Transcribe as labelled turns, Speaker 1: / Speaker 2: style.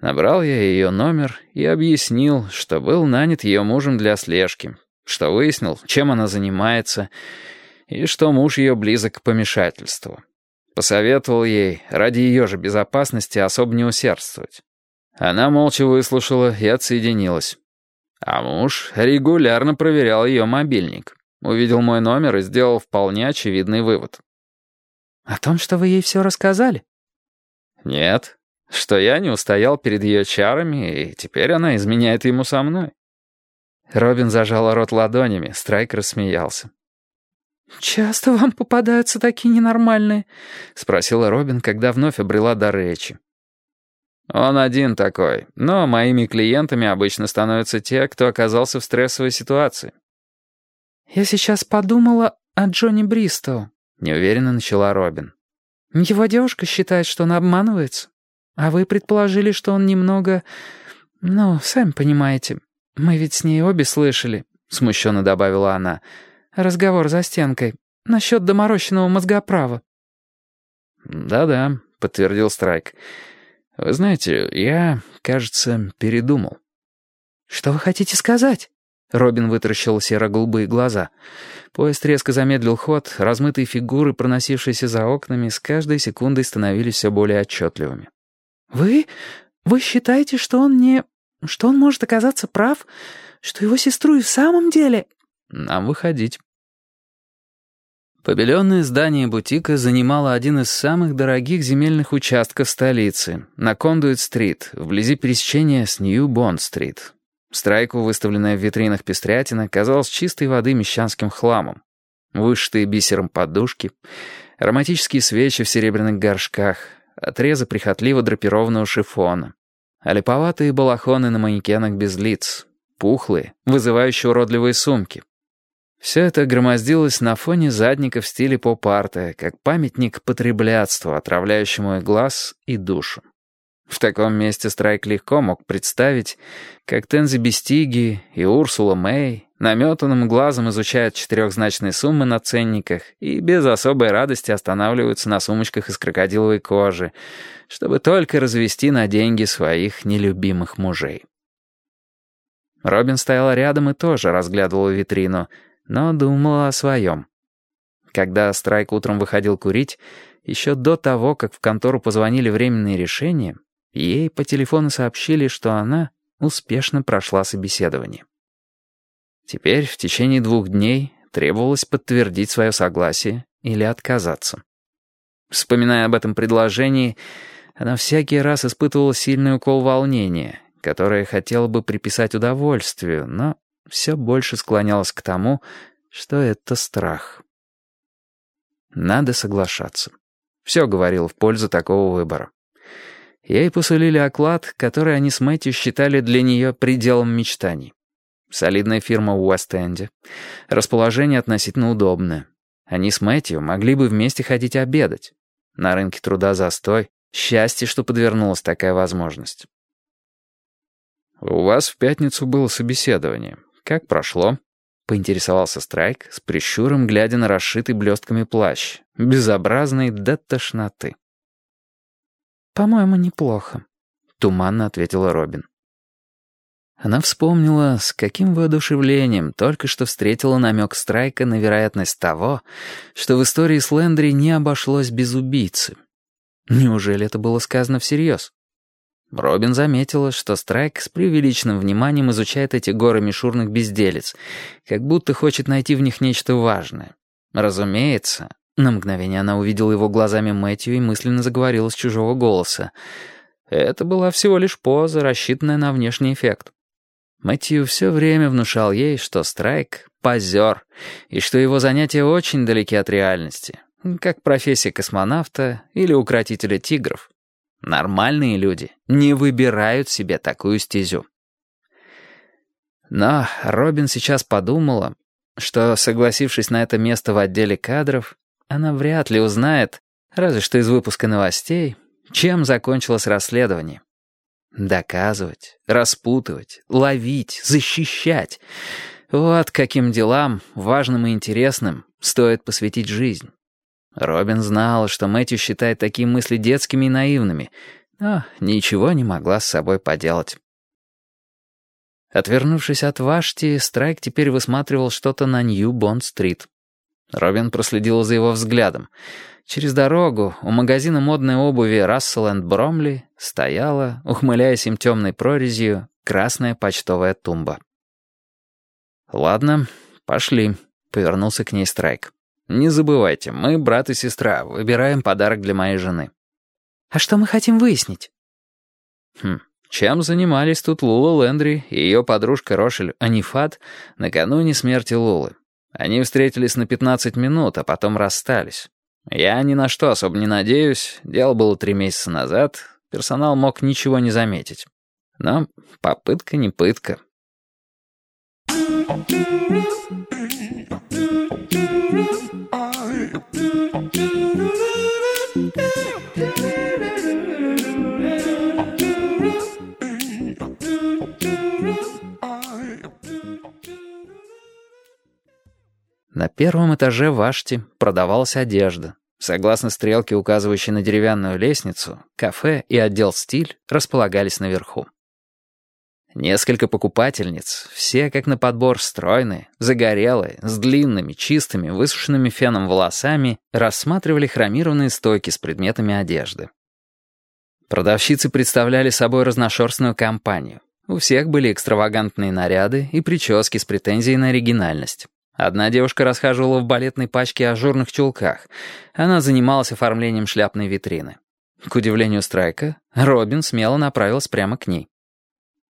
Speaker 1: Набрал я ее номер и объяснил, что был нанят ее мужем для слежки, что выяснил, чем она занимается, и что муж ее близок к помешательству. Посоветовал ей ради ее же безопасности особо не усердствовать. Она молча выслушала и отсоединилась. А муж регулярно проверял ее мобильник. Увидел мой номер и сделал вполне очевидный вывод.
Speaker 2: «О том, что вы ей все рассказали?»
Speaker 1: «Нет, что я не устоял перед ее чарами, и теперь она изменяет ему со мной».
Speaker 2: Робин зажал рот ладонями, Страйк рассмеялся. «Часто вам попадаются такие ненормальные?» — спросила Робин, когда вновь обрела дар речи.
Speaker 1: «Он один такой, но моими клиентами обычно становятся те, кто оказался в стрессовой ситуации».
Speaker 2: «Я сейчас подумала о Джонни Бристоу», — неуверенно начала Робин. «Его девушка считает, что он обманывается. А вы предположили, что он немного... Ну, сами понимаете. Мы ведь с ней обе слышали», — смущенно добавила она. «Разговор за стенкой. Насчет доморощенного мозгоправа».
Speaker 1: «Да-да», — подтвердил Страйк. «Вы знаете, я, кажется, передумал».
Speaker 2: «Что вы хотите сказать?» Робин вытаращил серо-голубые глаза. Поезд резко замедлил ход, размытые фигуры, проносившиеся за окнами, с каждой секундой становились все более отчетливыми. «Вы... вы считаете, что он не... что он может оказаться прав? Что его сестру и в самом деле...»
Speaker 1: «Нам выходить». Побеленное здание бутика занимало один из самых дорогих земельных участков столицы, на Кондуит-стрит, вблизи пересечения с Нью-Бонд-стрит. Страйку, выставленная в витринах пестрятина, казалась чистой воды мещанским хламом. Вышитые бисером подушки, ароматические свечи в серебряных горшках, отрезы прихотливо драпированного шифона, а липоватые балахоны на манекенах без лиц, пухлые, вызывающие уродливые сумки. Все это громоздилось на фоне задника в стиле поп-арта, как памятник потреблятству, отравляющему и глаз, и душу. В таком месте Страйк легко мог представить, как Тензи Бестиги и Урсула Мэй наметанным глазом изучают четырехзначные суммы на ценниках и без особой радости останавливаются на сумочках из крокодиловой кожи, чтобы только развести на деньги своих нелюбимых мужей. Робин стояла рядом и тоже разглядывала витрину, но думала о своем. Когда Страйк утром выходил курить, еще до того, как в контору позвонили временные решения, Ей по телефону сообщили, что она успешно прошла собеседование. Теперь в течение двух дней требовалось подтвердить свое согласие или отказаться. Вспоминая об этом предложении, она всякий раз испытывала сильный укол волнения, которое хотела бы приписать удовольствию, но все больше склонялась к тому, что это страх. Надо соглашаться. Все говорило в пользу такого выбора. Ей посулили оклад, который они с Мэтью считали для нее пределом мечтаний. Солидная фирма в Уэст-Энде. Расположение относительно удобное. Они с Мэтью могли бы вместе ходить обедать. На рынке труда застой. Счастье, что подвернулась такая возможность. «У вас в пятницу было собеседование. Как прошло?» — поинтересовался Страйк с прищуром, глядя на расшитый блестками плащ, безобразный до тошноты.
Speaker 2: «По-моему, неплохо», — туманно ответила Робин.
Speaker 1: Она вспомнила, с каким воодушевлением только что встретила намек Страйка на вероятность того, что в истории с Лендри не обошлось без убийцы. Неужели это было сказано всерьез? Робин заметила, что Страйк с преувеличенным вниманием изучает эти горы мишурных безделец, как будто хочет найти в них нечто важное. Разумеется, на мгновение она увидела его глазами Мэтью и мысленно заговорила с чужого голоса. Это была всего лишь поза, рассчитанная на внешний эффект. Мэтью все время внушал ей, что Страйк — позер, и что его занятия очень далеки от реальности, как профессия космонавта или укротителя тигров. Нормальные люди не выбирают себе такую стезю. Но Робин сейчас подумала, что, согласившись на это место в отделе кадров, она вряд ли узнает, разве что из выпуска новостей, чем закончилось расследование. Доказывать, распутывать, ловить, защищать — вот каким делам, важным и интересным, стоит посвятить жизнь. Робин знала, что Мэтью считает такие мысли детскими и наивными, но ничего не могла с собой поделать. Отвернувшись от Вашти, Страйк теперь высматривал что-то на Нью-Бонд-стрит. Робин проследил за его взглядом. Через дорогу у магазина модной обуви Рассел энд Бромли стояла, ухмыляясь им темной прорезью, красная почтовая тумба. «Ладно, пошли», — повернулся к ней Страйк. «Не забывайте, мы брат и сестра, выбираем подарок для моей жены».
Speaker 2: «А что мы хотим выяснить?»
Speaker 1: «Хм, чем занимались тут Лула Лендри и ее подружка Рошель Анифат накануне смерти Лулы? Они встретились на 15 минут, а потом расстались. Я ни на что особо не надеюсь, дело было три месяца назад, персонал мог ничего не заметить. Но попытка не пытка». На первом этаже Вашти продавалась одежда. Согласно стрелке, указывающей на деревянную лестницу, кафе и отдел «Стиль» располагались наверху. Несколько покупательниц, все как на подбор стройные, загорелые, с длинными, чистыми, высушенными феном волосами, рассматривали хромированные стойки с предметами одежды. Продавщицы представляли собой разношерстную компанию. У всех были экстравагантные наряды и прически с претензией на оригинальность. Одна девушка расхаживала в балетной пачке ажурных чулках. Она занималась оформлением шляпной витрины. К удивлению Страйка, Робин смело направилась прямо к ней.